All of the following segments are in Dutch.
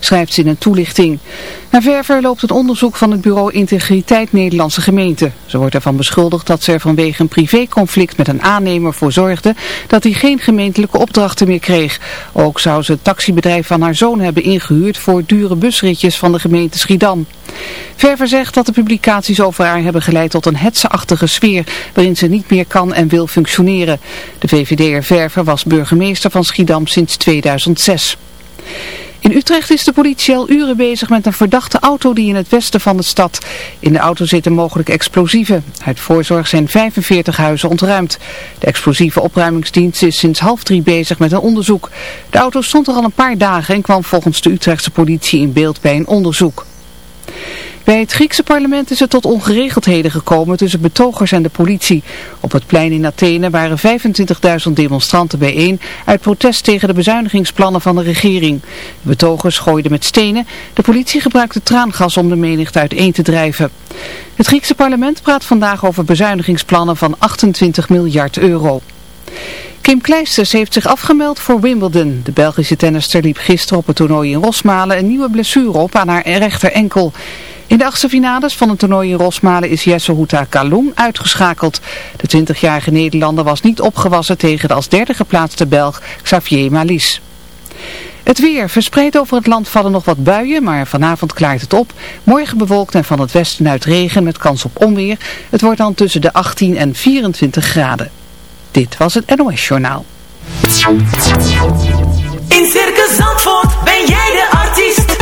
schrijft ze in een toelichting. Naar verver loopt het onderzoek van het bureau Integriteit Nederlandse Gemeente. Ze wordt ervan beschuldigd dat ze er vanwege een privéconflict met een aannemer voor zorgde dat hij geen gemeentelijke opdrachten meer kreeg. Ook zou ze het taxibedrijf van haar zoon hebben ingehuurd voor dure busritjes van de gemeente Schiedam. Verver zegt dat de publicaties over haar hebben geleid tot een hetsenachtige sfeer waarin ze niet meer kan en wil functioneren. De VVD'er Verver was burgemeester van Schiedam sinds 2006. In Utrecht is de politie al uren bezig met een verdachte auto die in het westen van de stad. In de auto zitten mogelijk explosieven. Uit voorzorg zijn 45 huizen ontruimd. De explosieve opruimingsdienst is sinds half drie bezig met een onderzoek. De auto stond er al een paar dagen en kwam volgens de Utrechtse politie in beeld bij een onderzoek. Bij het Griekse parlement is het tot ongeregeldheden gekomen tussen betogers en de politie. Op het plein in Athene waren 25.000 demonstranten bijeen uit protest tegen de bezuinigingsplannen van de regering. De betogers gooiden met stenen, de politie gebruikte traangas om de menigte uiteen te drijven. Het Griekse parlement praat vandaag over bezuinigingsplannen van 28 miljard euro. Kim Kleisters heeft zich afgemeld voor Wimbledon. De Belgische tennister liep gisteren op het toernooi in Rosmalen een nieuwe blessure op aan haar rechter enkel. In de achtste finales van het toernooi in Rosmalen is Jesse Houta Kalum uitgeschakeld. De 20-jarige Nederlander was niet opgewassen tegen de als derde geplaatste Belg Xavier Malis. Het weer. Verspreid over het land vallen nog wat buien, maar vanavond klaart het op. Morgen bewolkt en van het westen uit regen met kans op onweer. Het wordt dan tussen de 18 en 24 graden. Dit was het NOS Journaal. In Circus Zandvoort ben jij de artiest.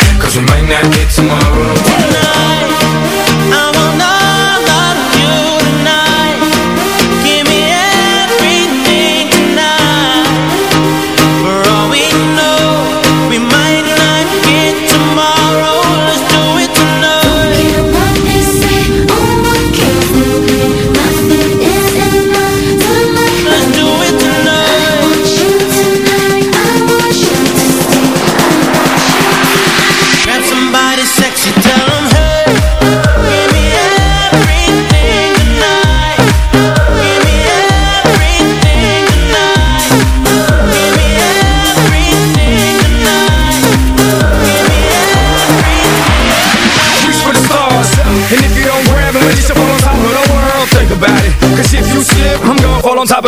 Cause might not get tomorrow. tonight.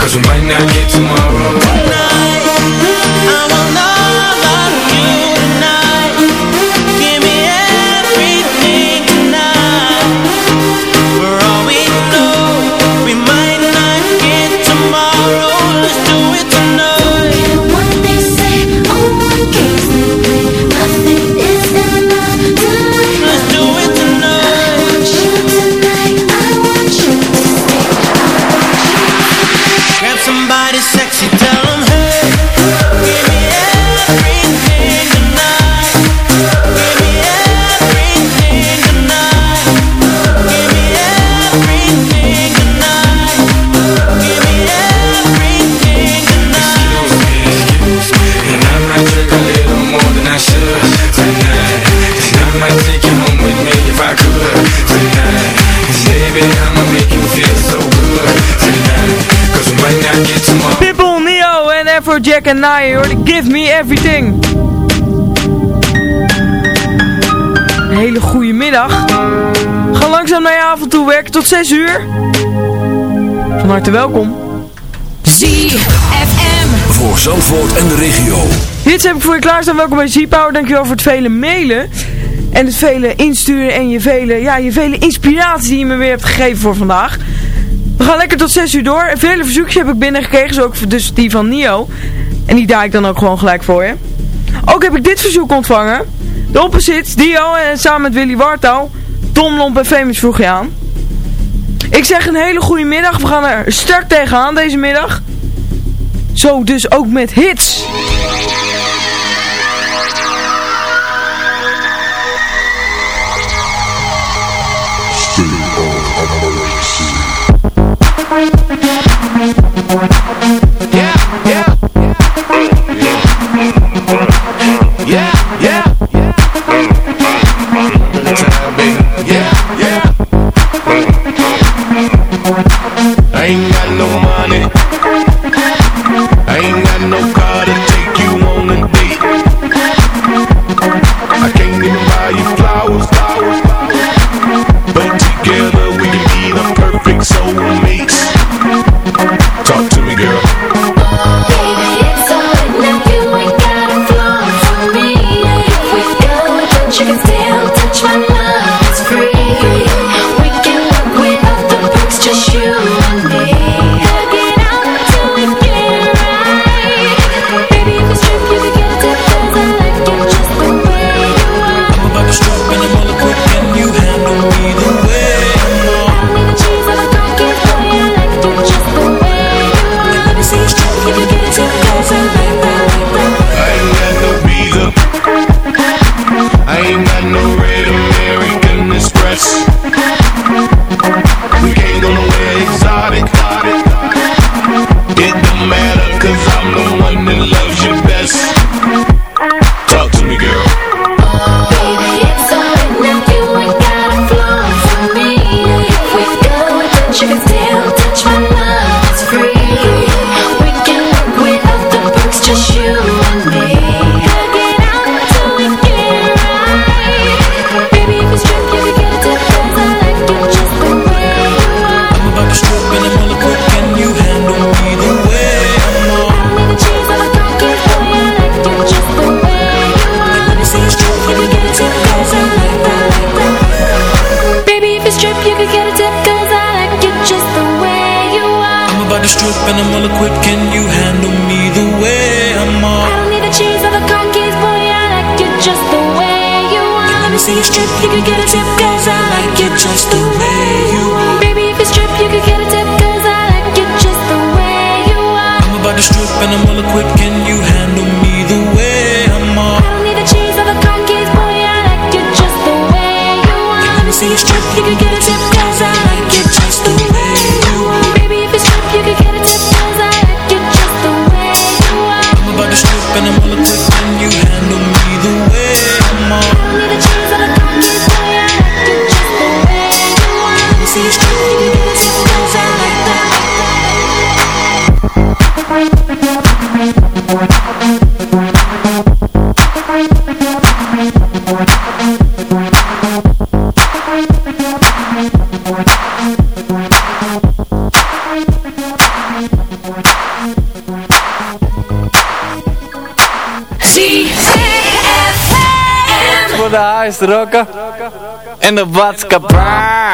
Cause we might not get tomorrow. Tonight, I'm will not Jack en Naya hoor. Give me everything. Een hele goede middag. Ga langzaam naar je avond toe werken tot 6 uur. Van harte welkom. ZFM. Voor Zandvoort en de regio. Dit heb ik voor je klaarstaan. Welkom bij Z-Power. Dankjewel voor het vele mailen. En het vele insturen en je vele, ja, je vele inspiratie die je me weer hebt gegeven voor vandaag gaan lekker tot 6 uur door. Vele verzoekjes heb ik binnengekregen, zo ook dus die van Nio. En die daai ik dan ook gewoon gelijk voor je. Ook heb ik dit verzoek ontvangen. De opposit Dio en samen met Willy Wartouw. Tom Lomp en Famous vroeg je aan. Ik zeg een hele goede middag. We gaan er sterk tegenaan deze middag. Zo dus ook met hits. Thank you. Voor de huis. En de watskapaar.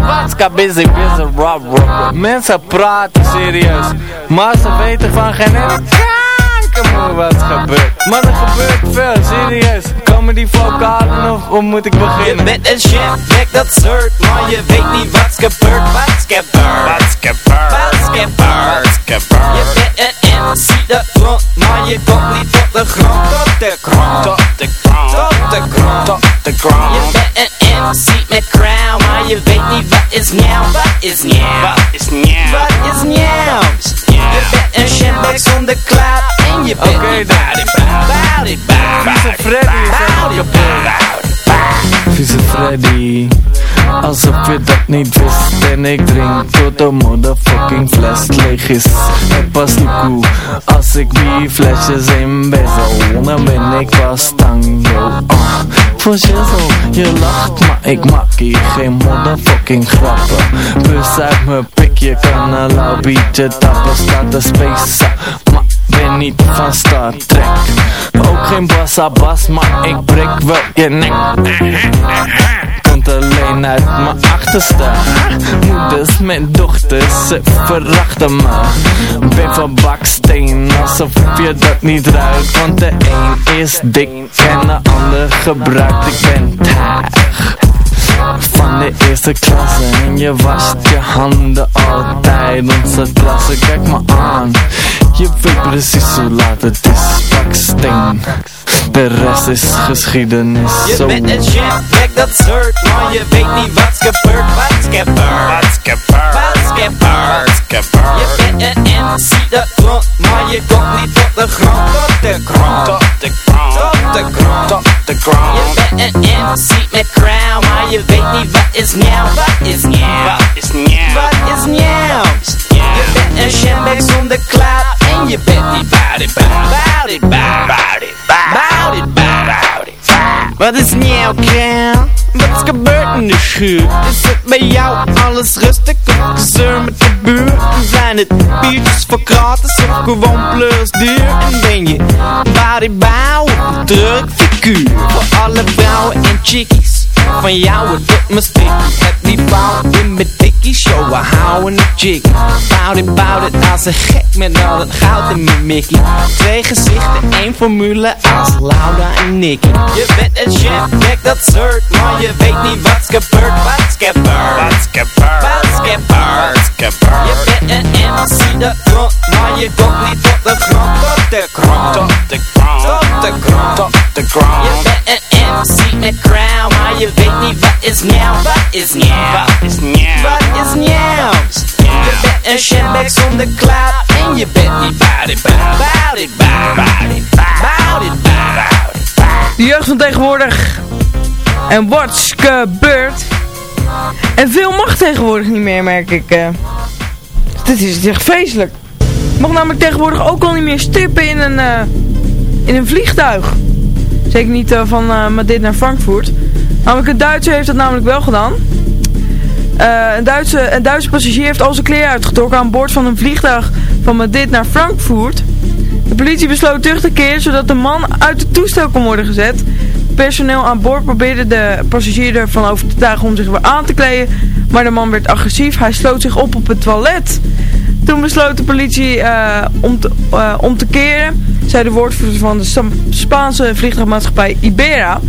Watska busy busy rob rob. Mensen praten serieus. Maar ze weten van geen ene kankermoe wat gebeurt. Maar er gebeurt veel, serieus. Komen die vocalen of hoe moet ik Je beginnen? bent een chef, kijk dat soort, maar je weet niet wat's gebeurd, wat's gebeurd, wat's gebeurd, wat's gebeurd, wat's gebeurd. Je bent een MC de grond, maar je komt niet tot de grond, tot de grond, tot de grond, tot de grond, tot de grond. Je bent een MC met crown, maar je weet niet wat is nieuw, wat is nieuw, wat is nieuw, wat is nieuw. Bent een shambek zonder cloud en je bent Oké, niet Freddy. Vieze Freddy Alsof je dat niet wist En ik drink tot de motherfucking fles leeg is. En pas de koe Als ik die flesjes in bezel Dan ben ik pas tang yo uh. Voor shizzle, je lacht maar ik maak hier geen motherfucking grappen. Bus uit mijn pik, je kan een lauw tappen Staat de space maar ben niet van Star Trek. Ook geen bassa bas, maar ik breek wel je nek Komt alleen uit mijn achterste. Moeders met dochters, ze verachten me. Ben van baksteen, alsof je dat niet ruikt. Want de een is dik en de ander gebruikt. Ik ben taag van de eerste klasse En je wast je handen altijd Onze klasse, kijk me aan. Je weet precies hoe laat het is. Baksteen De rest is geschiedenis. Je Zo. bent een chef, kijk dat soort, maar je weet niet wat's gebeurd, wat's gebeurd, wat's gebeurd, is nieuw, wat is nieuw, wat is nieuw, wat is nieuw. Je bent een shambek zonder cloud en je bent niet it, bout it, bout it. Wat is nieuw, Kel? Wat is gebeurd in de schuur? Is het bij jou alles rustig? Op gezeur met de buurt? Zijn het biertjes voor gratis of gewoon plus duur? En ben je bodybouw, een druk figuur? Voor alle vrouwen en chickies van jou het sticky Heb die bouw in mijn dikkies Yo, we houden het jiggy Bout it, bout it Als een gek met al het goud in mijn mickey Twee gezichten, één formule Als Laura en Nicky. Je bent een chef, kijk dat soort Maar je weet niet wat's gebeurd. Wat's gebeurd? Wat's gebeurd? Wat's gebeurd? Wat's gebeurd? Je bent een MC de grond Maar je komt niet tot de grond. Tot de grond. Tot de grond. Tot de grond. Tot de grond. Je bent een MC met crown Maar je weet niet wat is nieuw Wat is nieuw Wat is nieuw Wat is nieuw Je bent een shitbag zonder cloud En je bent niet bout it Bout it Bout it Bout it Bout it De jeugd van tegenwoordig. En what's gebeurd? En veel mag tegenwoordig niet meer, merk ik. eh. Dit is echt vreselijk. Je mag namelijk tegenwoordig ook al niet meer stippen in een, eh, in een vliegtuig. Zeker niet eh, van eh, Madrid naar Frankfurt. Namelijk een Duitser heeft dat namelijk wel gedaan. Eh, een, Duitse, een Duitse passagier heeft al zijn kleren uitgetrokken aan boord van een vliegtuig van Madrid naar Frankfurt. De politie besloot terug te keren zodat de man uit het toestel kon worden gezet. Personeel aan boord probeerde de passagier ervan over te tuigen om zich weer aan te kleden. Maar de man werd agressief. Hij sloot zich op op het toilet. Toen besloot de politie om, te, om te keren, zei de woordvoerder van de Spaanse vliegtuigmaatschappij Ibera.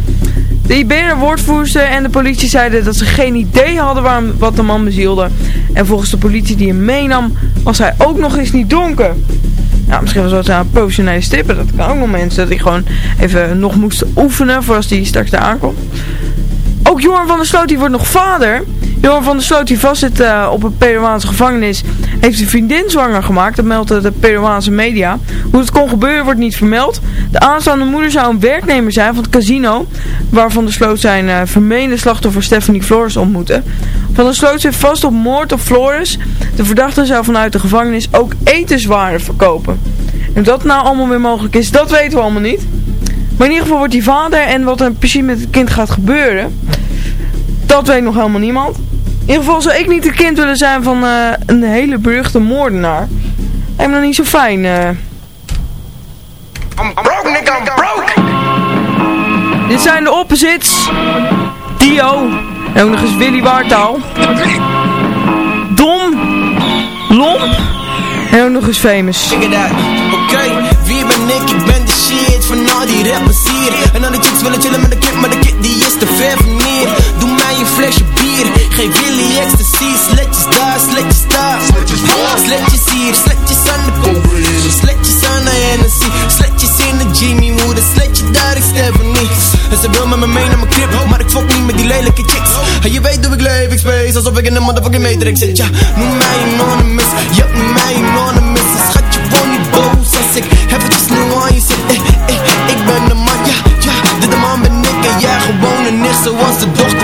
De Ibera-woordvoerster en de politie zeiden dat ze geen idee hadden waarom, wat de man bezielde. En volgens de politie die hem meenam, was hij ook nog eens niet dronken. Ja, misschien was dat een professionele stipper. Dat kan ook nog mensen. Dat hij gewoon even nog moest oefenen voordat hij straks daar aankomt. Ook Joran van der Sloot, die wordt nog vader. Joran van der Sloot, die vastzit eh, op een Peruaanse gevangenis, heeft een vriendin zwanger gemaakt. Dat meldt de Peruaanse media. Hoe het kon gebeuren wordt niet vermeld. De aanstaande moeder zou een werknemer zijn van het casino, waar Van der Sloot zijn eh, vermeende slachtoffer Stephanie Flores ontmoette. Van der Sloot zit vast op moord op Flores. De verdachte zou vanuit de gevangenis ook etenswaren verkopen. En dat nou allemaal weer mogelijk is, dat weten we allemaal niet. Maar in ieder geval wordt hij vader en wat er precies met het kind gaat gebeuren, dat weet nog helemaal niemand. In ieder geval zou ik niet het kind willen zijn van eh, een hele beruchte moordenaar. Lijkt me dan niet zo fijn. eh. I'm broke, nigga, I'm broke. Dit zijn de opposites. Dio. En ook nog eens Willy Wartaal. Dom. Lomp. En ook nog eens famous. Oké Wie ben ik? Ik ben de shit van al die rappers hier En al die chicks willen chillen met de kid, maar de kid die is te ver van hier Doe mij een flesje bier, geef Willy ecstasy. Sletjes daar, sletjes daar. Sletjes hier, sletjes aan de pomp Sletjes aan de Hennessy. Sletjes in de Jimmy Moeder. Sletje daar, ik Stephanie En ze wil met me mee naar mijn crib Maar ik fok niet met die lelijke chicks. En je weet hoe ik leef, ik space Alsof ik in een motherfucking matrix zit. Ja, noem mij anonymous. Ja, noem mij anonymous. Schat, je wordt niet boos Als ik eventjes nu aan je zit. Eh, eh, Ik ben de man, ja, ja Dit de man ben ik. En jij gewoon een nicht Zoals de dochter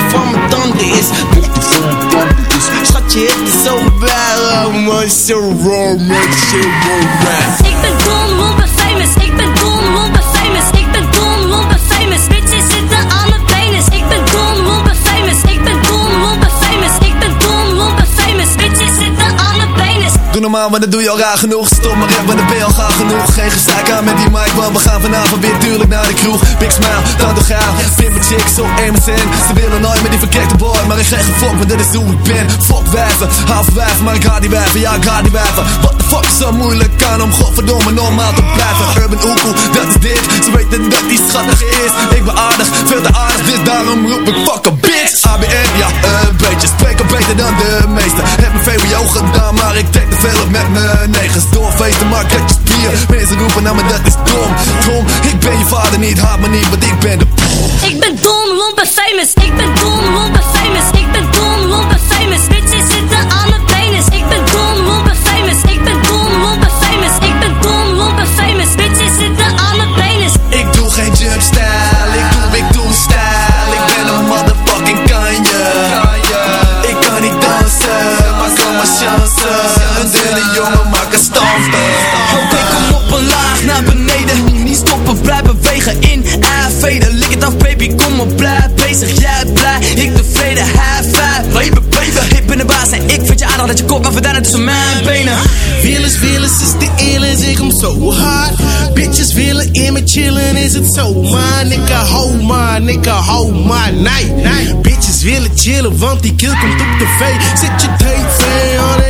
Oh Ik ben dom, normaal, maar dat doe je al raar genoeg. Stop maar rap, maar dan ben je al gaar genoeg. Geen gezeik aan met die mic, want we gaan vanavond weer tuurlijk naar de kroeg. Big smile, dan de gaal Pimp mijn chicks op MSN Ze willen nooit met die verkeerde boy Maar ik zeg geen fuck, maar dit is hoe ik ben. Fuck wijven, half wijven, maar ik haat die wijven. Ja, ik haat die wijven. What the fuck is zo moeilijk aan om godverdomme normaal te blijven? Urban Oekoe, dat is dit. Ze weten dat die schattig is. Ik ben aardig, veel te aardig Dit daarom roep ik fuck a bitch ABN, ja, een beetje Spreek al beter dan de meesten Heb mijn VWO gedaan, maar ik denk te veel op met mijn negens Doorfeesten, maar kletjes bier Mensen roepen naar me, dat is dom Tom, ik ben je vader niet, haat me niet, want ik ben de Ik ben dom, lomp en famous. Ik ben dom, lomp en famous. Ik ben dom, lomp en famous. Bitches zitten aan mijn penis. Ik ben dom, lomp en famous. Ik ben dom, lomp en famous. Ik ben dom, lomp en famous. Bitches zitten aan mijn penis. Ik doe geen jump op, blijf bezig Jij blij, ik tevreden, high five Baby, baby, ik ben de baas. En ik vind je aardig Dat je kop maar verdwijnen tussen mijn benen. Willens, willens is de eerlijk, zeg hem zo hard. Bitches willen in me chillen, is het zo? Maar nigga, hou maar, nigga, maar, nee, nee. Bitches willen chillen, want die kill komt op tv. Zet je tv aan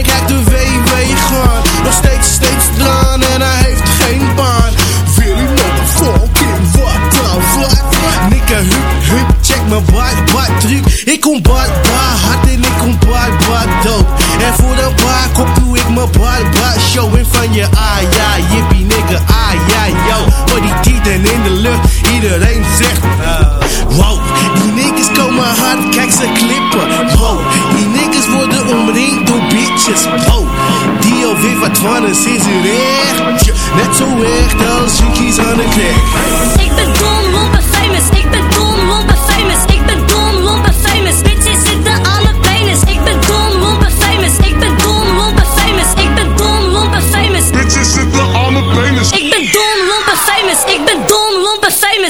mijn bad, bad truc. Ik kom bad, bad hard en ik kom bad, bad dood. En voor de bar kop doe ik mijn bad, bad show In van je ah ja, jippie nigga, ah ja, yo. Voor die tieten in de lucht, iedereen zegt uh, Wow, die niggas komen hard, kijk ze klippen Wow, die niggas worden omringd door bitches Wow, Dio weet wat van is, is echt? Net zo echt als chickies aan de knek Ik ben dom,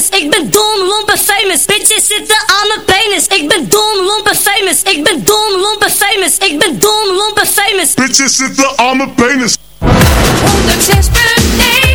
famous. Ik ben dom, lomp en famous. Bitches zitten aan mijn penis. Ik ben dom, lomp en famous. Ik ben dom, lomp en famous. Ik ben dom, lomp en famous. Bitches zitten aan mijn penis. 106.9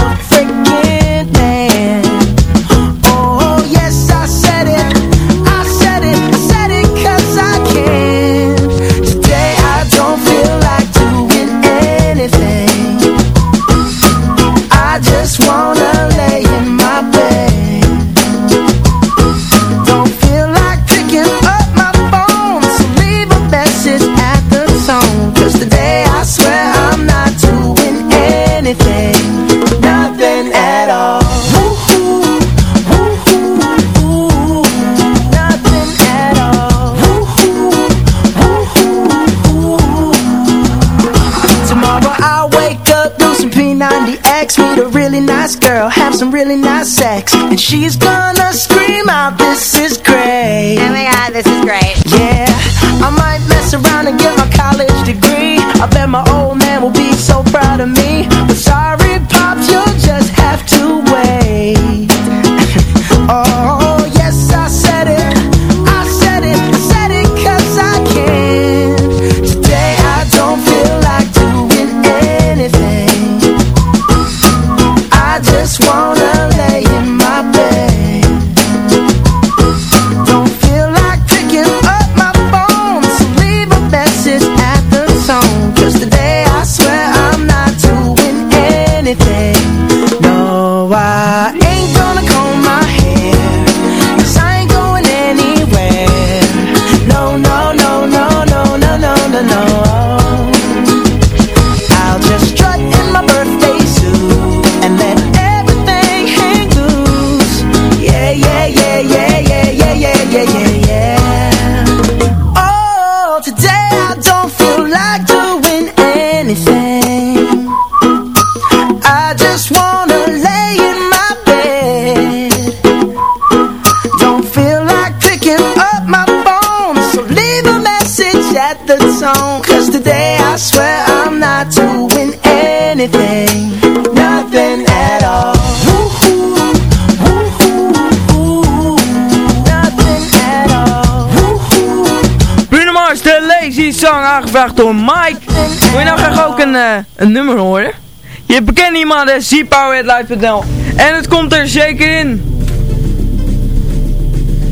She's gone. Aangevraagd door Mike. Wil je nou graag ook een, eh, een nummer horen? Je bekent iemand, zpowerheadlive.nl En het komt er zeker in.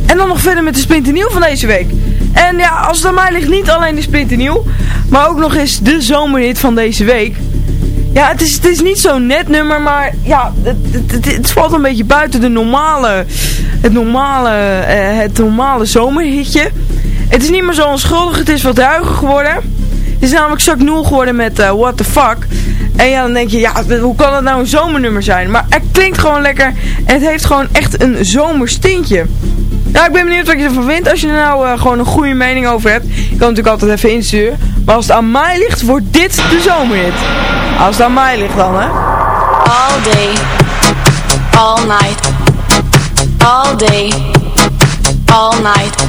En dan nog verder met de splinternieuw van deze week. En ja, als het aan mij ligt, niet alleen de splinternieuw, maar ook nog eens de zomerhit van deze week. Ja, het is, het is niet zo'n net nummer, maar ja, het, het, het, het valt een beetje buiten de normale, het normale, eh, het normale zomerhitje. Het is niet meer zo onschuldig, het is wat ruiger geworden. Het is namelijk zak 0 geworden met eh, What the Fuck. En ja, dan denk je, ja, hoe kan het nou een zomernummer zijn? Maar het klinkt gewoon lekker en het heeft gewoon echt een zomerstintje. Nou, ik ben benieuwd wat je ervan vindt. Als je er nou eh, gewoon een goede mening over hebt. Je kan natuurlijk altijd even insturen. Maar als het aan mij ligt, wordt dit de zomerhit. Als het aan mij ligt dan, hè. All day, all night, all day, all night,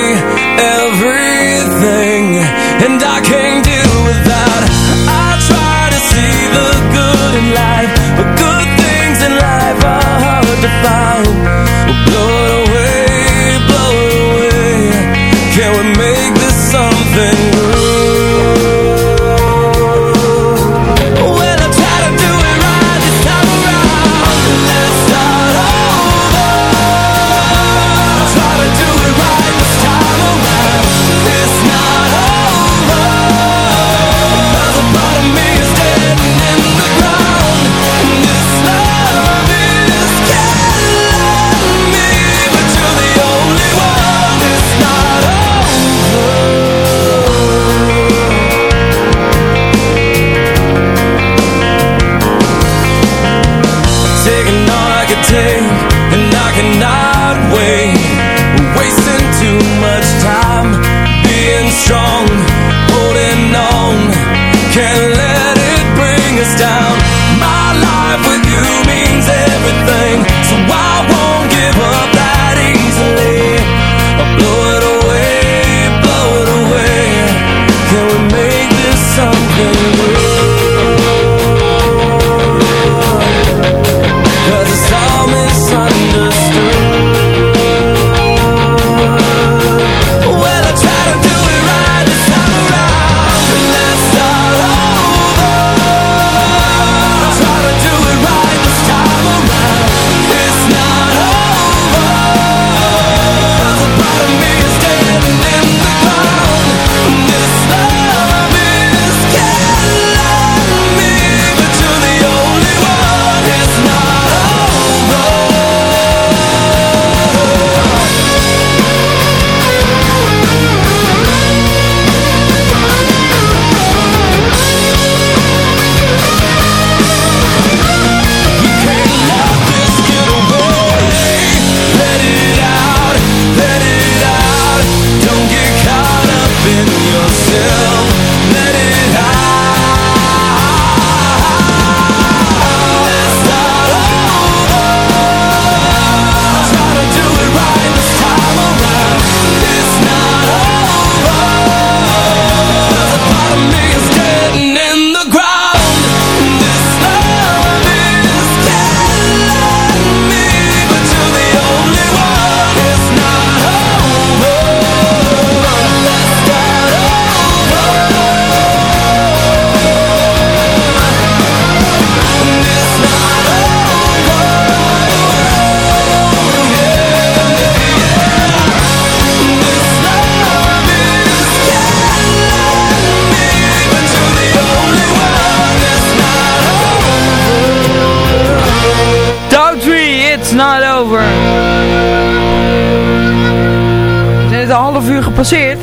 gepasseerd.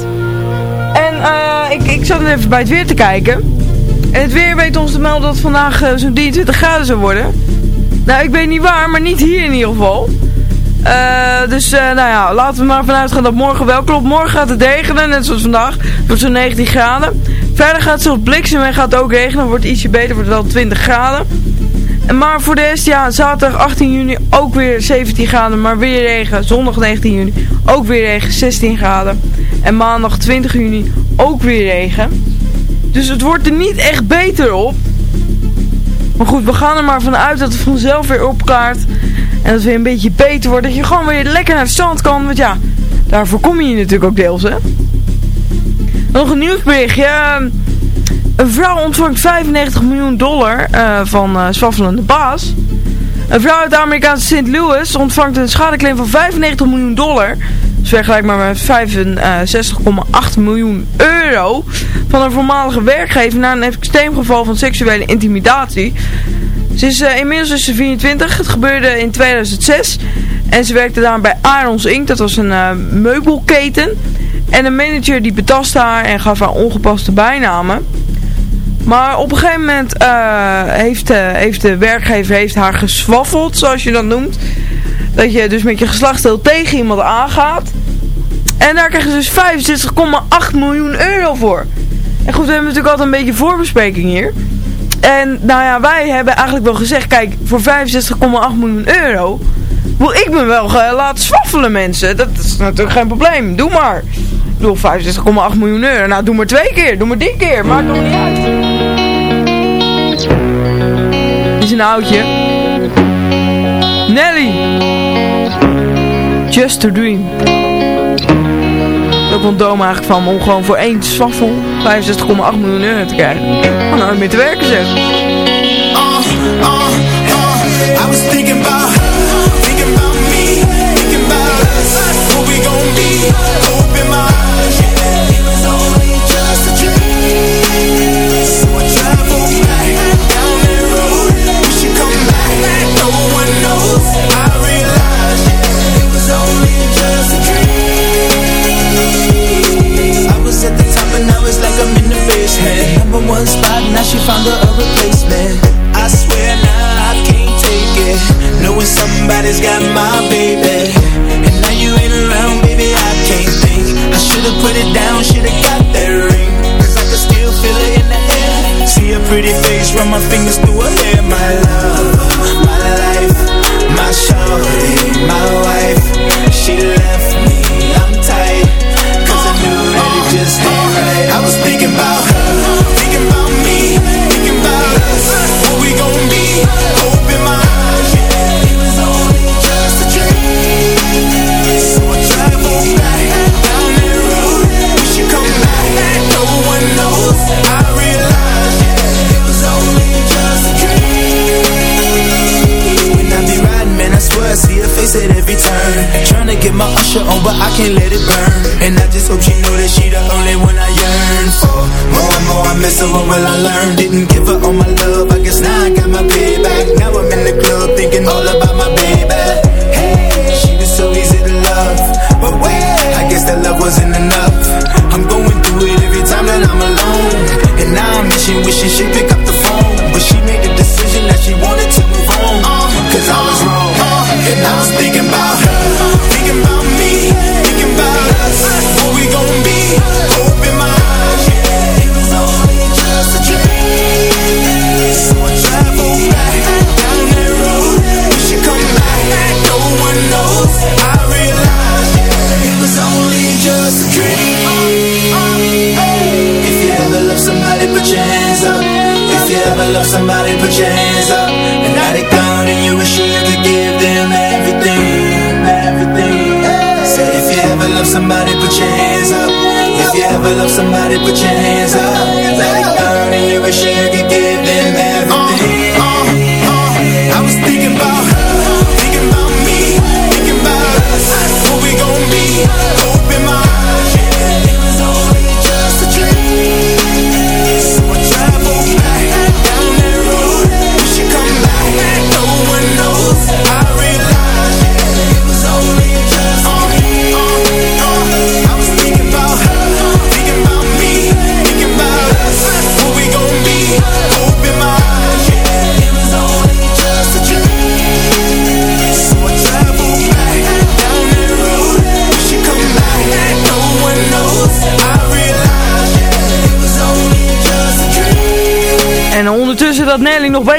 En eh, ik, ik zat even bij het weer te kijken. En het weer weet ons te melden dat het vandaag eh, zo'n 23 graden zou worden. Nou, ik weet niet waar, maar niet hier in ieder geval. Eh, dus nou ja, laten we maar vanuit gaan dat morgen wel klopt. Morgen gaat het regenen, net zoals vandaag. Het wordt zo'n 19 graden. Verder gaat het zelfs bliksem en gaat het ook regenen. Het wordt ietsje beter, wordt wel 20 graden. Maar voor de rest, ja, zaterdag 18 juni ook weer 17 graden, maar weer regen. Zondag 19 juni ook weer regen, 16 graden. En maandag 20 juni ook weer regen. Dus het wordt er niet echt beter op. Maar goed, we gaan er maar vanuit dat het vanzelf weer opklaart. En dat het weer een beetje beter wordt. Dat je gewoon weer lekker naar het strand kan. Want ja, daarvoor kom je natuurlijk ook deels, hè. Nog een nieuwsberichtje. Een vrouw ontvangt 95 miljoen dollar eh, van uh, zwaffelende baas. Een vrouw uit de Amerikaanse St. Louis ontvangt een schadeclaim van 95 miljoen dollar. Is vergelijkbaar met 65,8 miljoen euro van een voormalige werkgever na een extreem geval van seksuele intimidatie. Ze is, eh, inmiddels is ze 24, het gebeurde in 2006 en ze werkte daar bij Arons Inc. Dat was een meubelketen. En een manager die betastte haar en gaf haar ongepaste bijnamen. Maar op een gegeven moment eh, heeft, heeft de werkgever heeft haar geswaffeld, zoals je dat noemt. Dat je dus met je geslachtsdeel tegen iemand aangaat. En daar krijg je dus 65,8 miljoen euro voor. En goed, we hebben natuurlijk altijd een beetje voorbespreking hier. En nou ja, wij hebben eigenlijk wel gezegd, kijk, voor 65,8 miljoen euro... Ik me wel eh, laten swaffelen mensen. Dat is natuurlijk geen probleem. Doe maar. Ik bedoel, 65,8 miljoen euro. Nou, doe maar twee keer. Doe maar drie keer. Maakt nog niet uit. Dit is een oudje. Nelly. Just a dream. Ook wel dom eigenlijk van om gewoon voor één swaffel 65,8 miljoen euro te krijgen. Om nou meer te werken zeg. I was thinking somebody's got my baby. Should've put it down, should've got that ring. Cause I can still feel it in the air. See a pretty face, run my fingers through her hair. My love, my life, my shawty, my wife. She but I can't let it burn. And I just hope she know that she the only one I yearn for. More and more I miss her, what will I learn? Didn't give her all my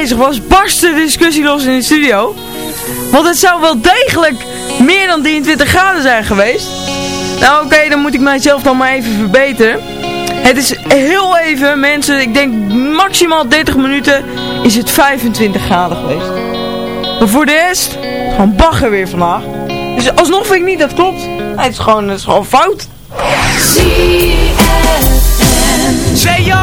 bezig was, barstte de discussie los in de studio. Want het zou wel degelijk meer dan 23 graden zijn geweest. Nou oké, dan moet ik mijzelf dan maar even verbeteren. Het is heel even, mensen, ik denk maximaal 30 minuten is het 25 graden geweest. Maar voor de rest, gewoon bagger weer vandaag. Dus alsnog vind ik niet dat klopt. Nee, het, is gewoon, het is gewoon fout. Say yo,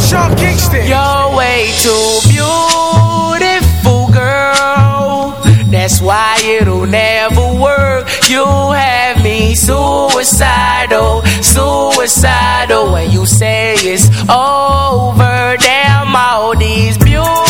Sean Kingston. You're way too beautiful, girl. That's why it'll never work. You have me suicidal, suicidal. When you say it's over, damn all these beautiful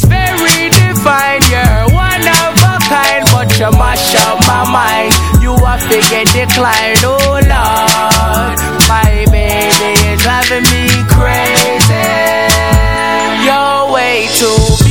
kind, but you mash up my mind. You are figure decline. Oh, Lord. My baby is driving me crazy. You're way too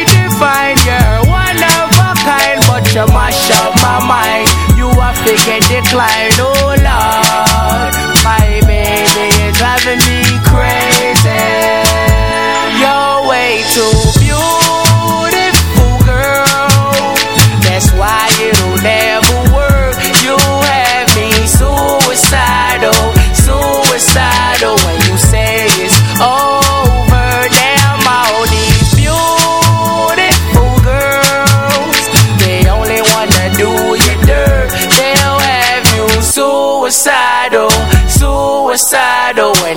divine. You're one of a kind, but you mash up my mind. You are figure decline, oh Lord.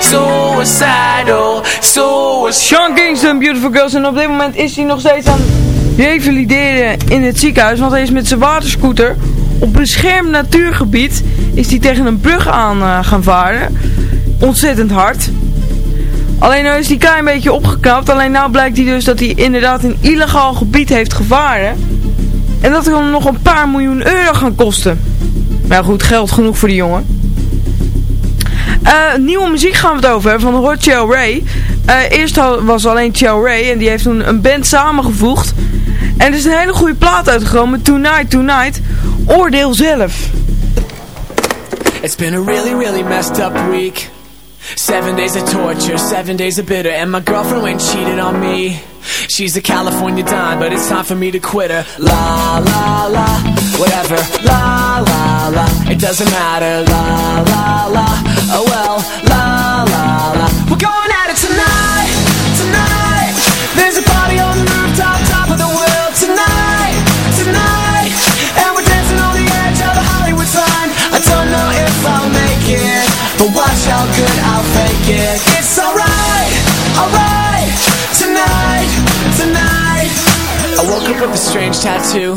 suicidal, suicidal. Sean Kingston, Beautiful Girls. En op dit moment is hij nog steeds aan revalideren in het ziekenhuis. Want hij is met zijn waterscooter op beschermd natuurgebied. Is hij tegen een brug aan eh, gaan varen. Ontzettend hard. Alleen nu is een klein beetje opgeknapt. Alleen nou blijkt hij dus dat hij inderdaad een illegaal gebied heeft gevaren. En dat kan hem nog een paar miljoen euro gaan kosten. Maar goed, geld genoeg voor die jongen. Uh, nieuwe muziek gaan we het over hebben, van Hot Chill Ray. Uh, eerst was alleen Chill Ray en die heeft toen een band samengevoegd. En er is een hele goede plaat uitgekomen, Tonight Tonight, Oordeel Zelf. It's been a really, really messed up week. Seven days of torture, seven days of bitter And my girlfriend went cheated on me She's a California dime, but it's time for me to quit her La, la, la whatever. La la la, it doesn't matter. La la la, oh well. La la la, we're going at it tonight. Tonight, there's a party on the rooftop Top of the world tonight. Tonight, and we're dancing on the edge of the Hollywood sign. I don't know if I'll make it But watch how good I'll fake it. It's alright, alright. Tonight, tonight. I woke up with a strange tattoo.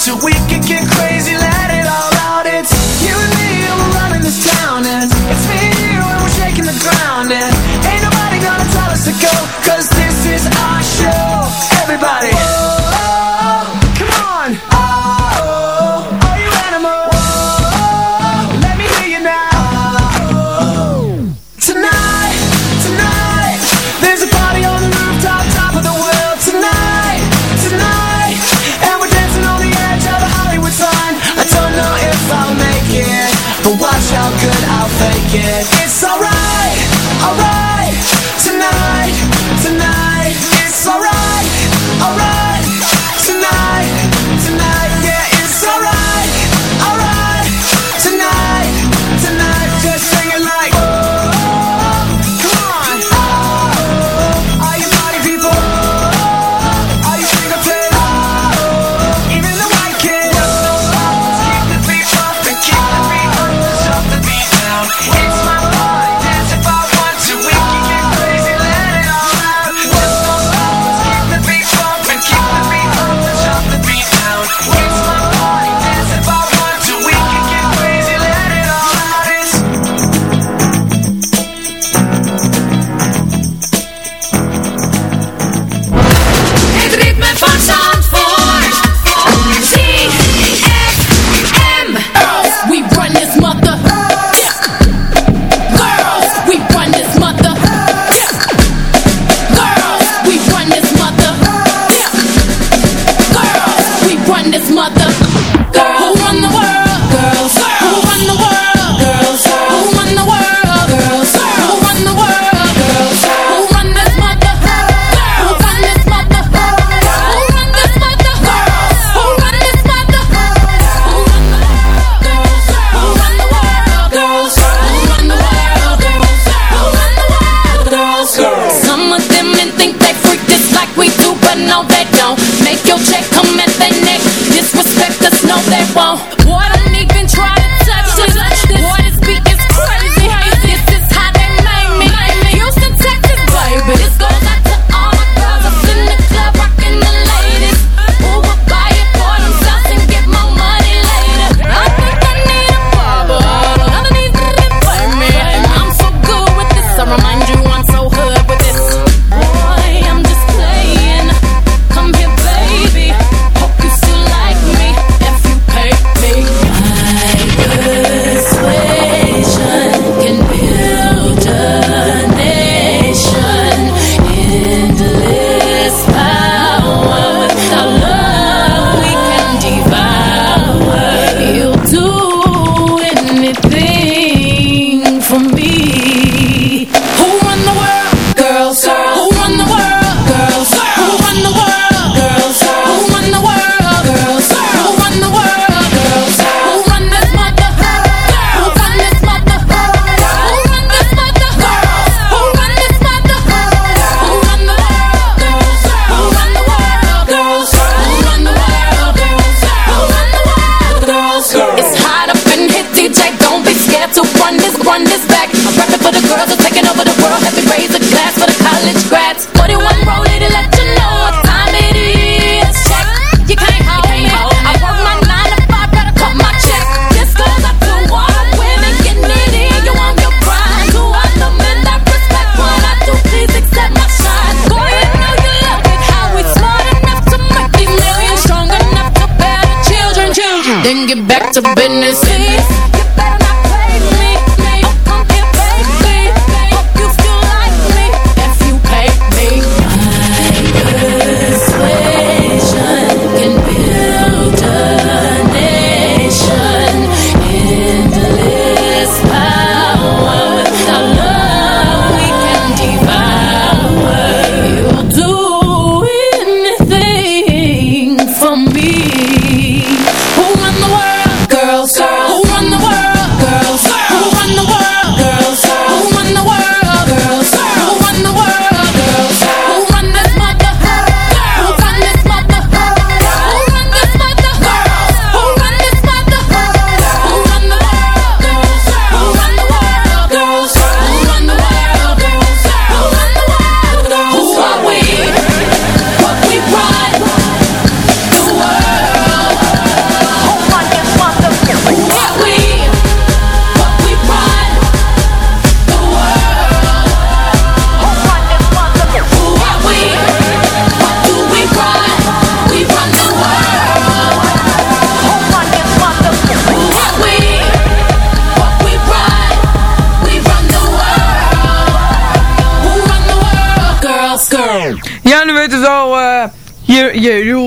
till we can get crazy.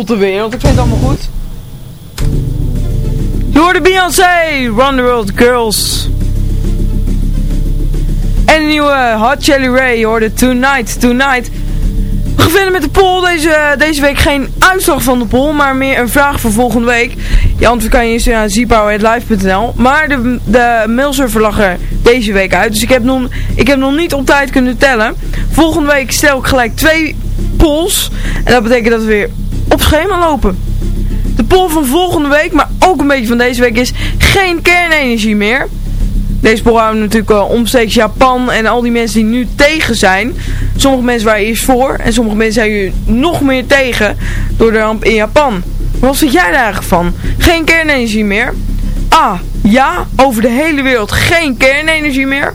De wereld. Ik vind het allemaal goed. Je hoorde Beyoncé, Run the World Girls. En een nieuwe Hot Jelly Ray, hoorde Tonight, Tonight. We verder met de poll. Deze, deze week geen uitslag van de poll, maar meer een vraag voor volgende week. Je antwoord kan je insturen aan zpower.live.nl. Maar de, de mailserver lag er deze week uit. Dus ik heb, nog, ik heb nog niet op tijd kunnen tellen. Volgende week stel ik gelijk twee polls. En dat betekent dat we weer op schema lopen. De poll van volgende week, maar ook een beetje van deze week is geen kernenergie meer. Deze poll houden natuurlijk uh, omstreeks Japan en al die mensen die nu tegen zijn. Sommige mensen waren eerst voor en sommige mensen zijn nu nog meer tegen door de ramp in Japan. Wat vind jij daar eigenlijk van? Geen kernenergie meer. A. Ja, over de hele wereld geen kernenergie meer.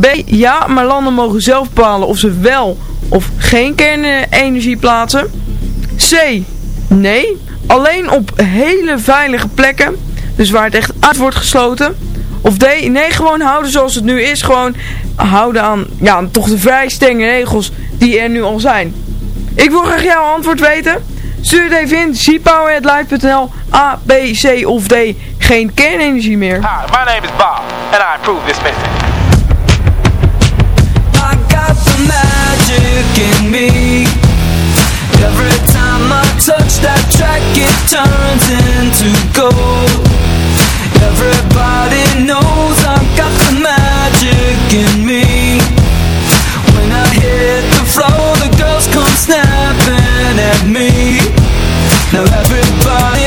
B. Ja, maar landen mogen zelf bepalen of ze wel of geen kernenergie plaatsen. C. Nee, alleen op hele veilige plekken. Dus waar het echt uit wordt gesloten. Of D. Nee, gewoon houden zoals het nu is. Gewoon houden aan ja, toch de vrij strenge regels die er nu al zijn. Ik wil graag jouw antwoord weten. Stuur het even in. cpower.live.nl A, B, C of D. Geen kernenergie meer. Hi, my name is Bob, and I approve this message. I got the magic in me Every touch that track it turns into gold. Everybody knows I've got the magic in me. When I hit the floor the girls come snapping at me. Now everybody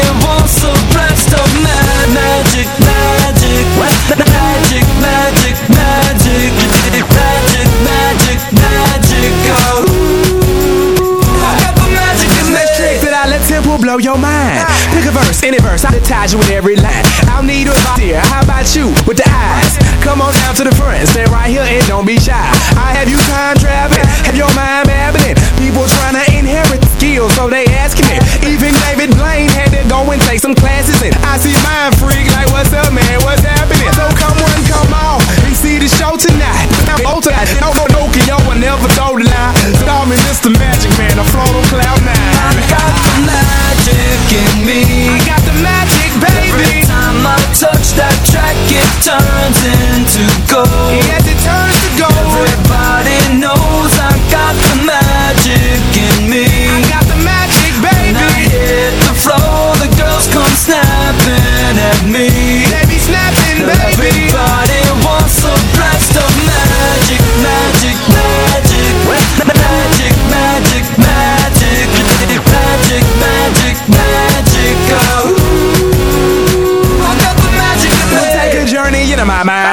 any verse, I'll tie you with every line. I'll need a volunteer. How about you with the eyes? Come on down to the front, stay right here and don't be shy. I have you time traveling, have your mind babbling. People trying to inherit skills, so they asking me. Even David Blaine had to go and take some classes, and I see mind freak like, what's up, man? What's happening? So come on, come on, and see the show tonight. I'm old tonight, no, no, no, yo, I never told a lie. Call me Mr. Magic Man, I float on cloud nine. I got the magic in me I got the magic, baby. Every time I touch that track it turns into gold Yes, it turns to gold. Everybody knows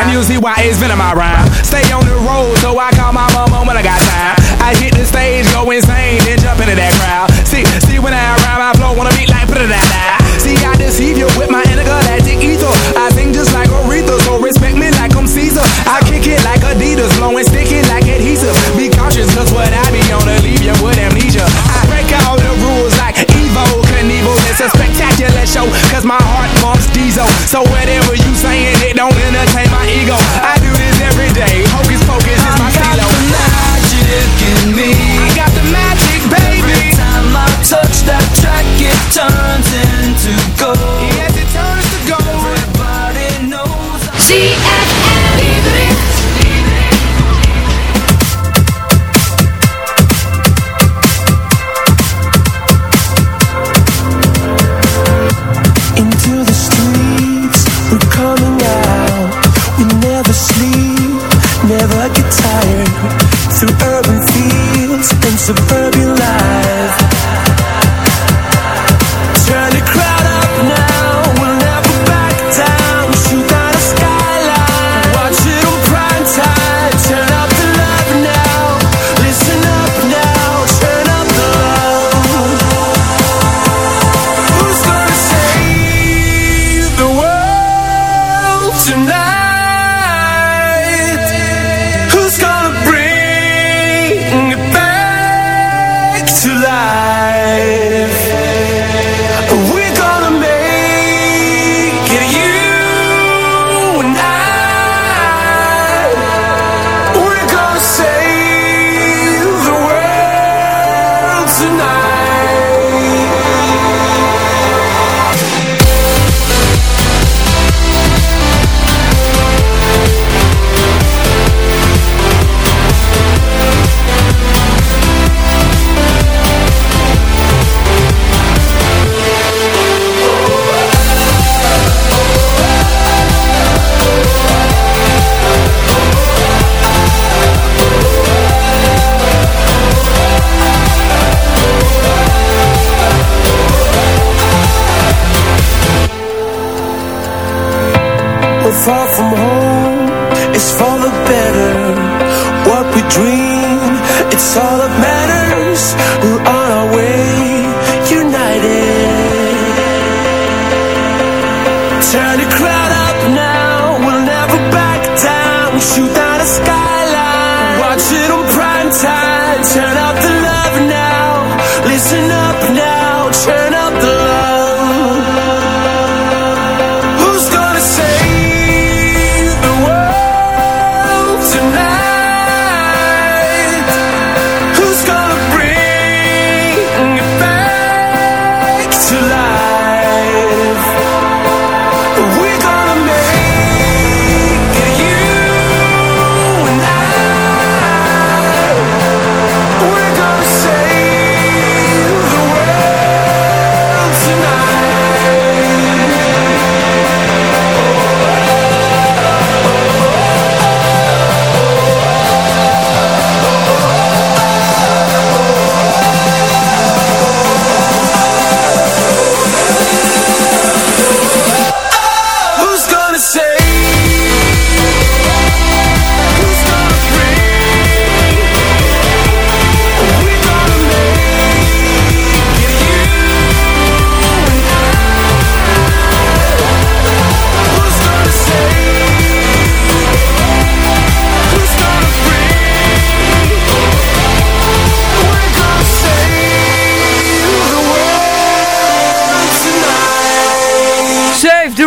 into my mind. You see why it's been in my rhyme. Stay on the road, so I call my mama when I got time. I hit the stage, go insane, then jump into that crowd. See, see when I rhyme, I flow on a beat like da da da. See, I deceive you with my intergalactic ether. I sing just like Aretha, so respect me like I'm Caesar. I kick it like Adidas, blowing sticky like adhesive. Be cautious, cause what I be on to leave you with amnesia. show, cause my heart pumps diesel. So whatever you saying, it don't entertain my ego. I do this every day, hocus pocus is my I. Got the magic in me.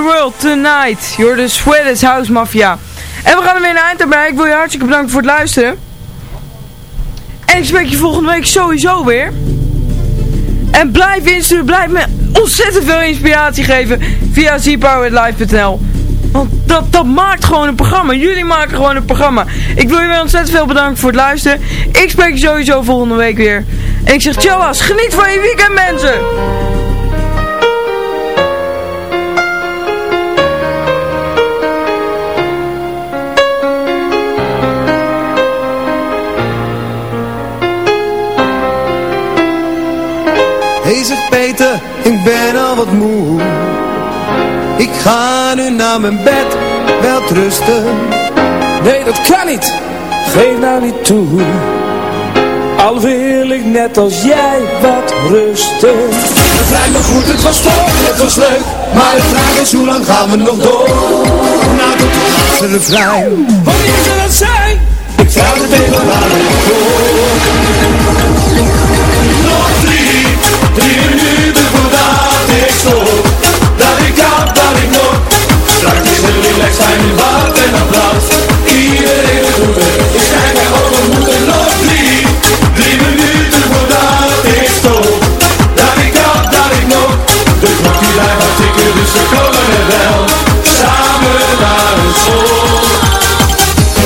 World tonight. You're the Swedish House Mafia. En we gaan er weer een eind aan bij. Ik wil je hartstikke bedanken voor het luisteren. En ik spreek je volgende week sowieso weer. En blijf insturen. Blijf me ontzettend veel inspiratie geven via zpowerlive.nl. Want dat, dat maakt gewoon een programma. Jullie maken gewoon een programma. Ik wil je weer ontzettend veel bedanken voor het luisteren. Ik spreek je sowieso volgende week weer. En ik zeg tjallas, geniet van je weekend mensen. Ga nu naar mijn bed, wel rusten Nee, dat kan niet. Geef nou niet toe. Al wil ik net als jij wat rusten. Het lijkt me goed, het was toch, het was leuk Maar de vraag is, hoe lang gaan we nog door? Tot het laatste refrein Wanneer zal het zijn? Ik vraag het even aan Is het zijn in bad en applaus Iedereen het doet het, ik kijk naar over nog drie Drie minuten voordat ik stop Dat ik kan, dat ik nog De klok die blijft wat dus we komen er wel Samen naar een school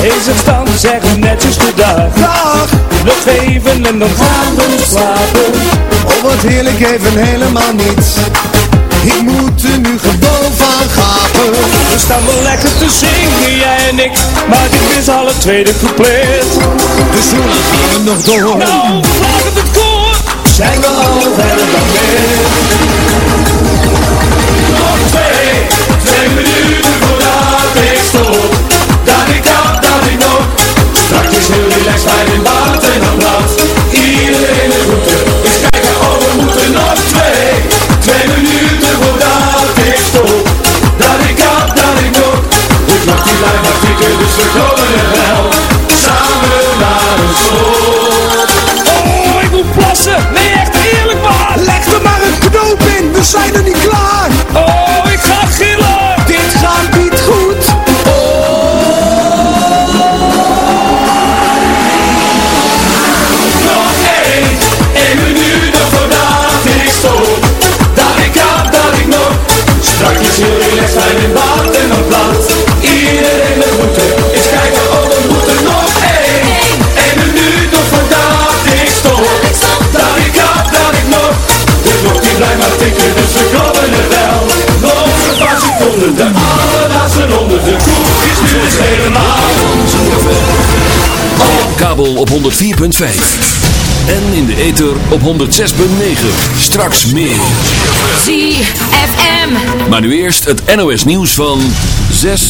Deze stand zeggen netjes goedag. Dag! Nog even en dan gaan we slapen. Oh wat heerlijk even helemaal niets Ik moet er nu gewoon van gapen We staan wel lekker te zingen, jij en ik. Maar dit is al het tweede couplet. Dus hoe gaan we nog door? Nou, vlak het koor. Zijn we al verder dan dit Nog twee, twee minuten voordat ik stop. Dat ik kan, dat ik nog Straks is heel relaxed bij de baat en dan tikken, dus we komen er wel Samen naar een slot Oh, ik moet plassen, nee echt eerlijk maar Leg er maar een knoop in, we zijn er niet klaar. Tikken, dus we komen er wel Nog een paar seconden, de allerlaatste ronde De koek is nu dus helemaal Op kabel op 104.5. En in de ether op 106.9. Straks meer. ZFM. Maar nu eerst het NOS nieuws van 6